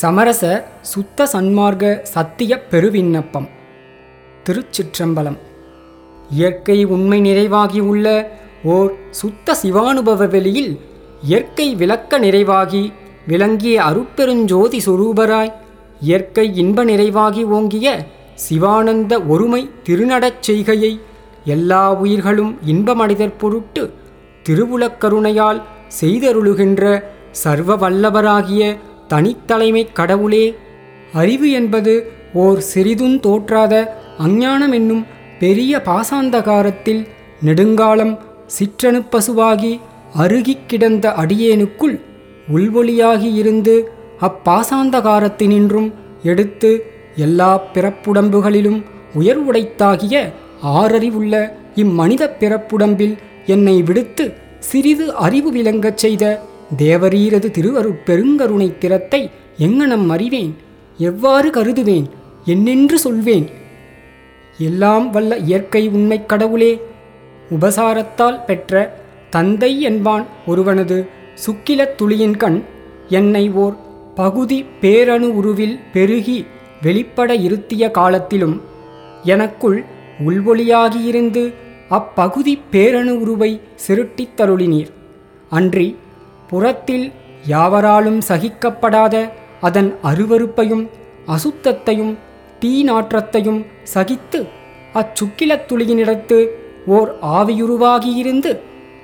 சமரச சுத்த சன்மார்க்க சத்திய பெருவிண்ணப்பம். திருச்சிற்றம்பலம். இயற்கை உண்மை நிறைவாகி உள்ள ஓர் சுத்த சிவானுபவ வெளியில் இயற்கை விளக்க நிறைவாகி விளங்கிய அருட்பெருஞ்சோதி சுரூபராய் இயற்கை இன்ப நிறைவாகி ஓங்கிய சிவானந்த ஒருமை திருநடச் செய்கையை எல்லா உயிர்களும் இன்பமடைதற் பொருட்டு திருவுலக்கருணையால் செய்தருளுகின்ற சர்வ வல்லவராகிய தனித்தலைமைக் கடவுளே அறிவு என்பது ஓர் சிறிதும் தோற்றாத அஞ்ஞானம் என்னும் பெரிய பாசாந்தகாரத்தில் நெடுங்காலம் சிற்றணுப்பசுவாகி அருகிக் கிடந்த அடியேனுக்குள் உள்வொளியாகி இருந்து அப்பாசாந்தகாரத்தினின்றும் எடுத்து எல்லா பிறப்புடம்புகளிலும் உயர்வுடைத்தாகிய ஆறறிவுள்ள இம்மனித பிறப்புடம்பில் என்னை விடுத்து சிறிது அறிவு விளங்கச் செய்த தேவரீரது திருவருட்பெருங்கருணை திறத்தை எங்கனம் அறிவேன்? எவ்வாறு கருதுவேன்? என்னென்று சொல்வேன்? எல்லாம் வல்ல இயற்கை உண்மை கடவுளே உபசாரத்தால் பெற்ற தந்தை என்பான் ஒருவனது சுக்கிலத் துளியின் கண். என்னை ஓர் பகுதி பேரணு உருவில் பெருகி வெளிப்பட இருத்திய காலத்திலும் எனக்குள் உள்வொளியாகியிருந்து அப்பகுதி பேரணு உருவை சிருட்டித் தருளினீர். அன்றி புறத்தில் யாவராலும் சகிக்கப்படாத அதன் அருவருப்பையும் அசுத்தத்தையும் தீ நாற்றத்தையும் சகித்து அச்சுக்கிலத் துளியினிடத்து ஓர் ஆவியுருவாகியிருந்து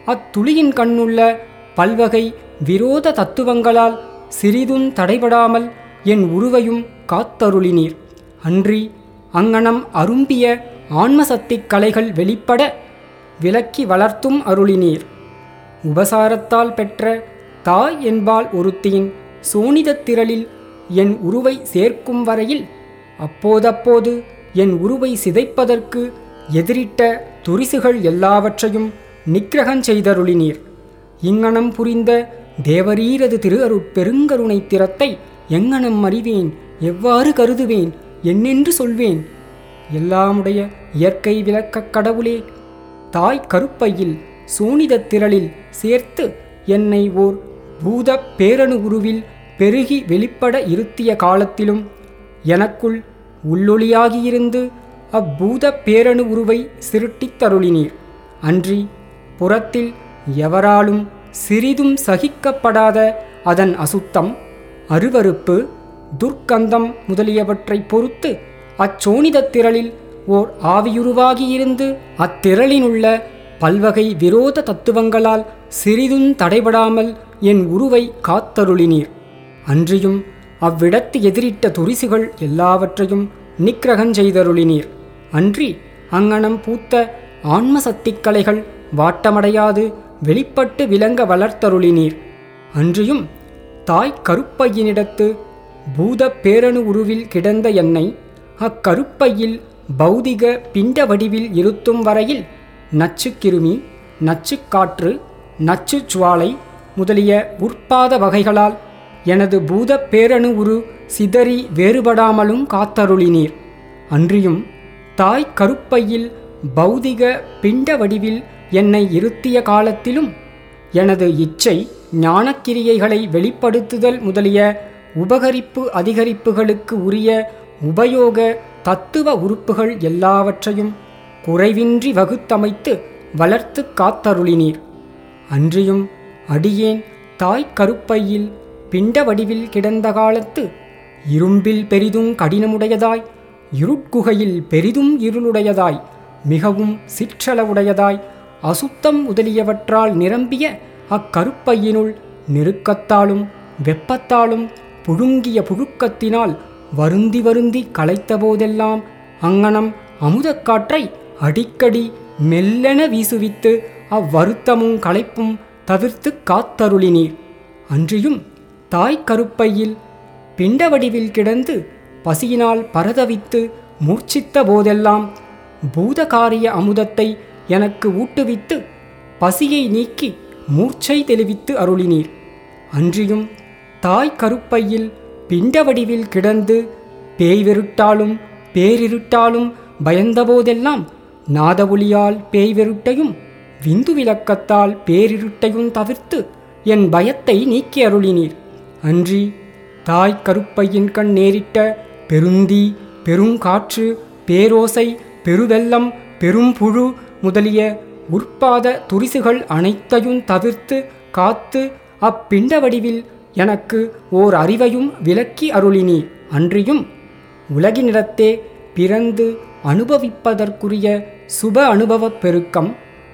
அத்துளியின் கண்ணுள்ள பல்வகை விரோத தத்துவங்களால் சிறிதும் தடைபடாமல் என் உருவையும் காத்தருளினீர். அன்றி அங்ஙனம் அரும்பிய ஆன்மசக்திக் கலைகள் வெளிப்பட விலக்கி வளர்த்தும் அருளினீர். உபசாரத்தால் பெற்ற தாய் என்பாள் ஒருத்தியின் சோனிதத் திரளில் என் உருவை சேர்க்கும் வரையில் அப்போதப்போது என் உருவை சிதைப்பதற்கு எதிரிட்ட துரிசுகள் எல்லாவற்றையும் நிக்கிரகஞ் செய்தருளினீர். இங்ஙனம் புரிந்த தேவரீரது திரு அருட்பெருங்கருணை திறத்தை எங்ஙனம் அறிவேன் எவ்வாறு கருதுவேன் என்னென்று சொல்வேன். எல்லாமுடைய இயற்கை விளக்கக் கடவுளே தாய் கருப்பையில் சூனிதத் திரளில் சேர்த்து என்னை ஓர் பூத பேரணு உருவில் பெருகி வெளிப்பட இருத்திய காலத்திலும் எனக்குள் உள்ளொளியாகியிருந்து அப்பூத பேரணு உருவை சிருட்டித் தருளினீர். அன்றி புறத்தில் எவராலும் சிறிதும் சகிக்கப்படாத அதன் அசுத்தம் அருவருப்பு துர்க்கந்தம் முதலியவற்றை பொறுத்து அச்சோனிதத் திரளில் ஓர் ஆவியுருவாகியிருந்து அத்திரளினுள்ள பல்வகை விரோத தத்துவங்களால் சிறிதும் தடைபடாமல் என் உருவை காத்தருளினீர். அன்றியும் அவ்விடத்து எதிரிட்ட துரிசுகள் எல்லாவற்றையும் நிக்கிரகஞ்செய்தருளினீர் அன்றி அங்கனம் பூத்த ஆன்ம சக்திக்கலைகள் வாட்டமடையாது வெளிப்பட்டு விளங்க வளர்த்தருளினீர். அன்றியும் தாய் கருப்பையினிடத்து பூத பேரணு உருவில் கிடந்த என்னை அக்கருப்பையில் பௌதிக பிண்ட வடிவில் இருத்தும் வரையில் நச்சுக்கிருமி நச்சுக்காற்று நச்சு சுவாலை முதலிய உற்பாத வகைகளால் எனது பூத பேரணு உரு சிதறி வேறுபடாமலும் காத்தருளினீர். அன்றியும் தாய் கருப்பையில் பௌதிக பிண்ட வடிவில் என்னை இருத்திய காலத்திலும் எனது இச்சை ஞானக்கிரியைகளை வெளிப்படுத்துதல் முதலிய உபகரிப்பு அதிகரிப்புகளுக்கு உரிய உபயோக தத்துவ உறுப்புகள் எல்லாவற்றையும் குறைவின்றி வகுத்தமைத்து வளர்த்து காத்தருளினீர். அன்றியும் அடியேன் தாய் கருப்பையில் பிண்ட வடிவில் கிடந்த காலத்து இரும்பில் பெரிதும் கடினமுடையதாய் இருட்குகையில் பெரிதும் இருளுடையதாய் மிகவும் சிற்றளவுடையதாய் அசுத்தம் முதலியவற்றால் நிரம்பிய அக்கருப்பையினுள் நெருக்கத்தாலும் வெப்பத்தாலும் புழுங்கிய புழுக்கத்தினால் வருந்தி வருந்தி களைத்த போதெல்லாம் அங்ஙனம் அமுதக்காற்றை அடிக்கடி மெல்லென வீசுவித்து அவ்வருத்தமும் களைப்பும் தவிர்த்து காத்தருளினீர் அன்றியும் தாய் கருப்பையில் பிண்ட வடிவில் கிடந்து பசியினால் பரதவித்து மூர்ச்சித்த போதெல்லாம் பூதகாரிய அமுதத்தை எனக்கு ஊட்டுவித்து பசியை நீக்கி மூர்ச்சை தெளிவித்து அருளினீர் அன்றியும் தாய் கருப்பையில் பிண்ட வடிவில் கிடந்து பேய்வெருட்டாலும் பேரிருட்டாலும் பயந்தபோதெல்லாம் நாத ஒளியால் விந்து விளக்கத்தால் பேரிருட்டையும் தவிர்த்து என் பயத்தை நீக்கி அருளினீர் அன்றி தாய் கருப்பையின் கண் நேரிட்ட பெருந்தி பெருங்காற்று பேரோசை பெருவெல்லம் பெரும்புழு முதலிய உற்பாத துரிசுகள் அனைத்தையும் தவிர்த்து காத்து அப்பிண்ட வடிவில் எனக்கு ஓர் அறிவையும் விலக்கி அருளினி அன்றியும் உலகினிடத்தே பிறந்து அனுபவிப்பதற்குரிய சுப அனுபவப் பெருக்கம்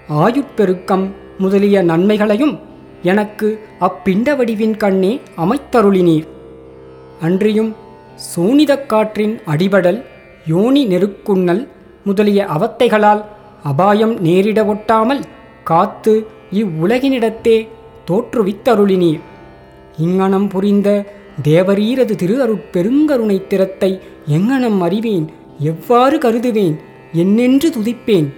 ஆயுட்பெருக்கம் முதலிய நன்மைகளையும் எனக்கு அப்பிண்ட வடிவின் கண்ணே அமைத்தருளினீர். அன்றியும் சூனிதக் காற்றின் அடிபடல் யோனி நெருக்குண்ணல் முதலிய அவத்தைகளால் அபாயம் நேரிட ஒட்டாமல் காத்து இவ்வுலகினிடத்தே தோற்றுவித்தருளினீர். இங்ஙனம் புரிந்த தேவரீரது திரு அருட்பெருங்கருணைத் திறத்தை எங்ஙனம் அறிவேன் எவ்வாறு கருதுவேன் என்னென்று துதிப்பேன்.